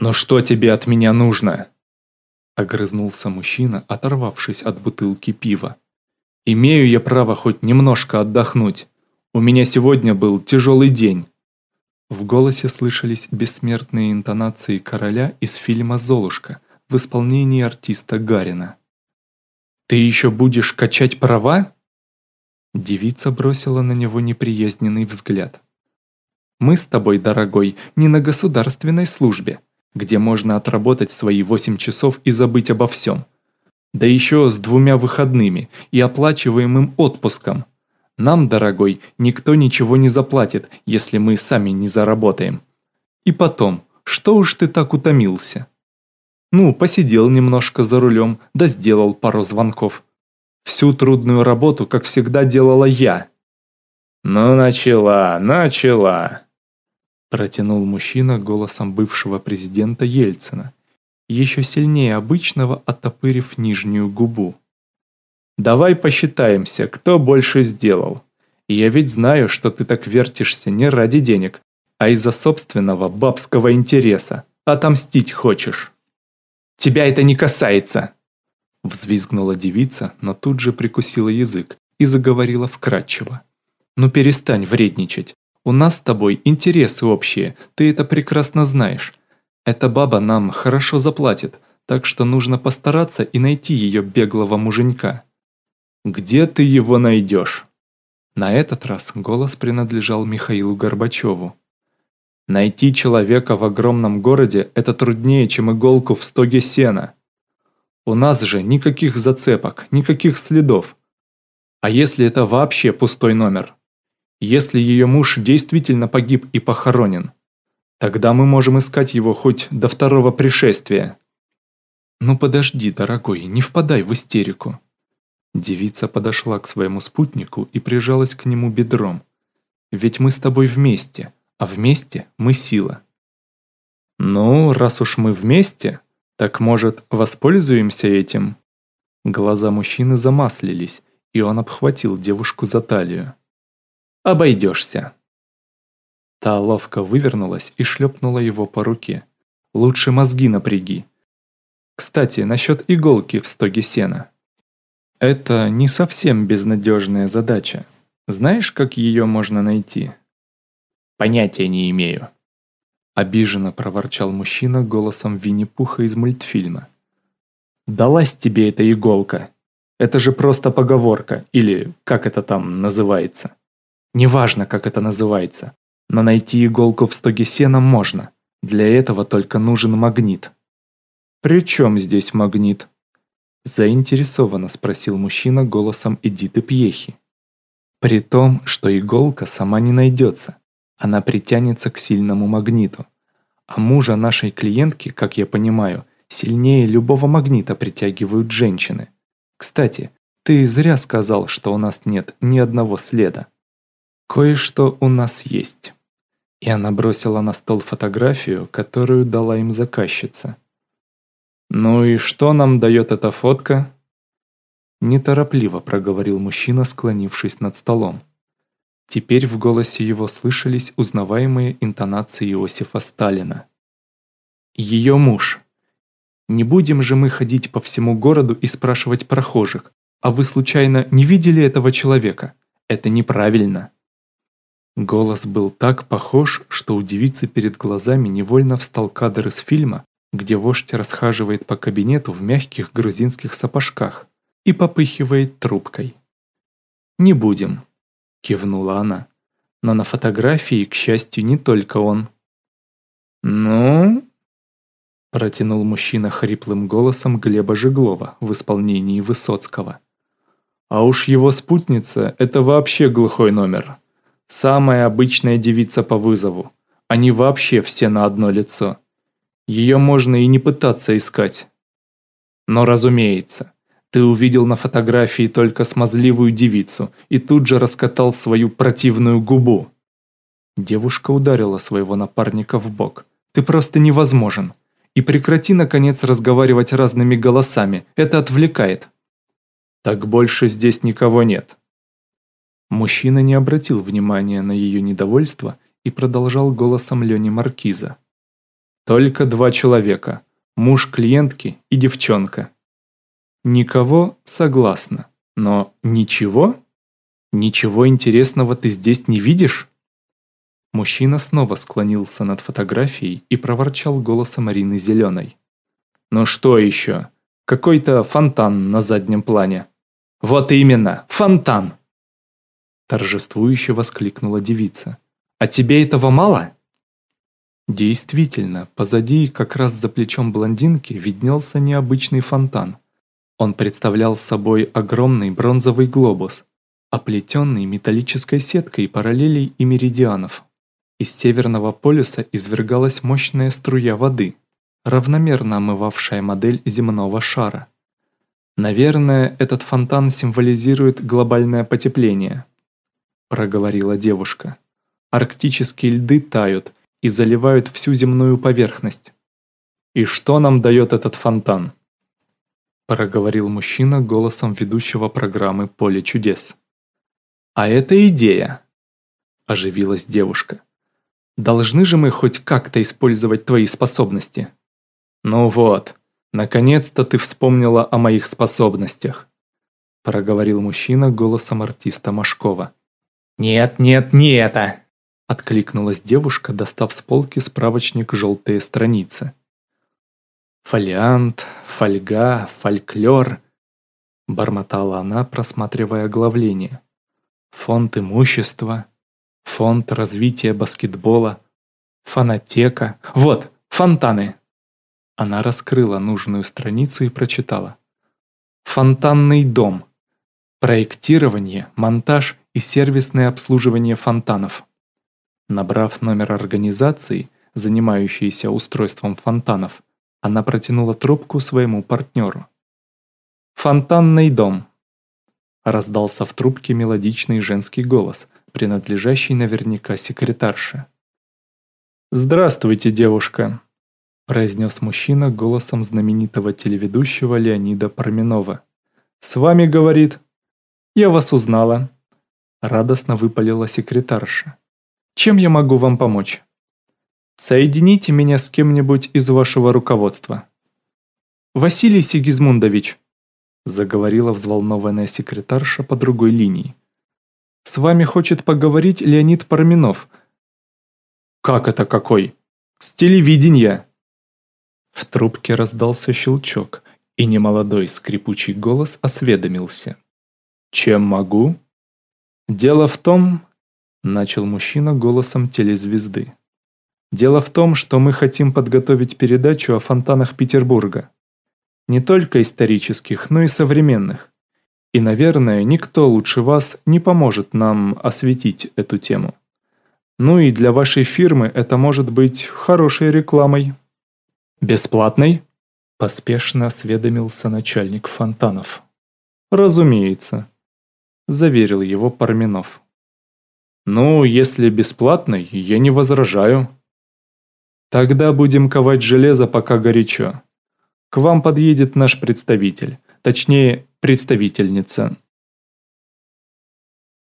«Но что тебе от меня нужно?» Огрызнулся мужчина, оторвавшись от бутылки пива. «Имею я право хоть немножко отдохнуть. У меня сегодня был тяжелый день». В голосе слышались бессмертные интонации короля из фильма «Золушка» в исполнении артиста Гарина. «Ты еще будешь качать права?» Девица бросила на него неприязненный взгляд. «Мы с тобой, дорогой, не на государственной службе где можно отработать свои 8 часов и забыть обо всем. Да еще с двумя выходными и оплачиваемым отпуском. Нам, дорогой, никто ничего не заплатит, если мы сами не заработаем. И потом, что уж ты так утомился? Ну, посидел немножко за рулем, да сделал пару звонков. Всю трудную работу, как всегда, делала я. Ну, начала, начала. Протянул мужчина голосом бывшего президента Ельцина, еще сильнее обычного оттопырив нижнюю губу. «Давай посчитаемся, кто больше сделал. Я ведь знаю, что ты так вертишься не ради денег, а из-за собственного бабского интереса. Отомстить хочешь». «Тебя это не касается!» Взвизгнула девица, но тут же прикусила язык и заговорила вкратчиво. «Ну перестань вредничать. У нас с тобой интересы общие, ты это прекрасно знаешь. Эта баба нам хорошо заплатит, так что нужно постараться и найти ее беглого муженька. Где ты его найдешь? На этот раз голос принадлежал Михаилу Горбачеву. Найти человека в огромном городе – это труднее, чем иголку в стоге сена. У нас же никаких зацепок, никаких следов. А если это вообще пустой номер? Если ее муж действительно погиб и похоронен, тогда мы можем искать его хоть до второго пришествия. Ну подожди, дорогой, не впадай в истерику. Девица подошла к своему спутнику и прижалась к нему бедром. Ведь мы с тобой вместе, а вместе мы сила. Ну, раз уж мы вместе, так может воспользуемся этим? Глаза мужчины замаслились, и он обхватил девушку за талию обойдешься». Та ловко вывернулась и шлепнула его по руке. «Лучше мозги напряги. Кстати, насчет иголки в стоге сена. Это не совсем безнадежная задача. Знаешь, как ее можно найти?» «Понятия не имею», — обиженно проворчал мужчина голосом Винни-Пуха из мультфильма. «Далась тебе эта иголка. Это же просто поговорка, или как это там называется». Неважно, как это называется, но найти иголку в стоге сена можно. Для этого только нужен магнит. «При чем здесь магнит?» Заинтересованно спросил мужчина голосом Эдиты Пьехи. При том, что иголка сама не найдется, она притянется к сильному магниту. А мужа нашей клиентки, как я понимаю, сильнее любого магнита притягивают женщины. Кстати, ты зря сказал, что у нас нет ни одного следа. «Кое-что у нас есть». И она бросила на стол фотографию, которую дала им заказчица. «Ну и что нам дает эта фотка?» Неторопливо проговорил мужчина, склонившись над столом. Теперь в голосе его слышались узнаваемые интонации Иосифа Сталина. «Ее муж. Не будем же мы ходить по всему городу и спрашивать прохожих, а вы случайно не видели этого человека? Это неправильно». Голос был так похож, что у девицы перед глазами невольно встал кадр из фильма, где вождь расхаживает по кабинету в мягких грузинских сапожках и попыхивает трубкой. «Не будем», — кивнула она. «Но на фотографии, к счастью, не только он». «Ну?» — протянул мужчина хриплым голосом Глеба Жеглова в исполнении Высоцкого. «А уж его спутница — это вообще глухой номер». Самая обычная девица по вызову. Они вообще все на одно лицо. Ее можно и не пытаться искать. Но разумеется, ты увидел на фотографии только смазливую девицу и тут же раскатал свою противную губу. Девушка ударила своего напарника в бок. Ты просто невозможен. И прекрати, наконец, разговаривать разными голосами. Это отвлекает. Так больше здесь никого нет. Мужчина не обратил внимания на ее недовольство и продолжал голосом Лени Маркиза. Только два человека. Муж клиентки и девчонка. Никого согласна. Но ничего? Ничего интересного ты здесь не видишь? Мужчина снова склонился над фотографией и проворчал голосом Марины Зеленой. «Ну что еще? Какой-то фонтан на заднем плане». «Вот именно, фонтан!» Торжествующе воскликнула девица. «А тебе этого мало?» Действительно, позади, как раз за плечом блондинки, виднелся необычный фонтан. Он представлял собой огромный бронзовый глобус, оплетенный металлической сеткой параллелей и меридианов. Из Северного полюса извергалась мощная струя воды, равномерно омывавшая модель земного шара. «Наверное, этот фонтан символизирует глобальное потепление», – проговорила девушка. «Арктические льды тают и заливают всю земную поверхность». «И что нам дает этот фонтан?» – проговорил мужчина голосом ведущего программы «Поле чудес». «А это идея», – оживилась девушка. Должны же мы хоть как-то использовать твои способности. Ну вот, наконец-то ты вспомнила о моих способностях. Проговорил мужчина голосом артиста Машкова. «Нет, нет, не это!» Откликнулась девушка, достав с полки справочник «Желтые страницы». «Фолиант, фольга, фольклор», — бормотала она, просматривая оглавление. «Фонд имущества, Фонд развития баскетбола, фонотека. Вот, фонтаны. Она раскрыла нужную страницу и прочитала. Фонтанный дом. Проектирование, монтаж и сервисное обслуживание фонтанов. Набрав номер организации, занимающейся устройством фонтанов, она протянула трубку своему партнеру. «Фонтанный дом», – раздался в трубке мелодичный женский голос – принадлежащий наверняка секретарше. «Здравствуйте, девушка», – произнес мужчина голосом знаменитого телеведущего Леонида Парменова. «С вами, — говорит, — я вас узнала», – радостно выпалила секретарша. «Чем я могу вам помочь?» «Соедините меня с кем-нибудь из вашего руководства». «Василий Сигизмундович», – заговорила взволнованная секретарша по другой линии. С вами хочет поговорить Леонид Парменов». «Как это какой?» «С телевидения». В трубке раздался щелчок, и немолодой скрипучий голос осведомился. «Чем могу?» «Дело в том...» – начал мужчина голосом телезвезды. «Дело в том, что мы хотим подготовить передачу о фонтанах Петербурга. Не только исторических, но и современных. И, наверное, никто лучше вас не поможет нам осветить эту тему. Ну и для вашей фирмы это может быть хорошей рекламой. Бесплатной? Поспешно осведомился начальник Фонтанов. Разумеется, заверил его Парменов. Ну, если бесплатной, я не возражаю. Тогда будем ковать железо пока горячо. К вам подъедет наш представитель, точнее, представительница.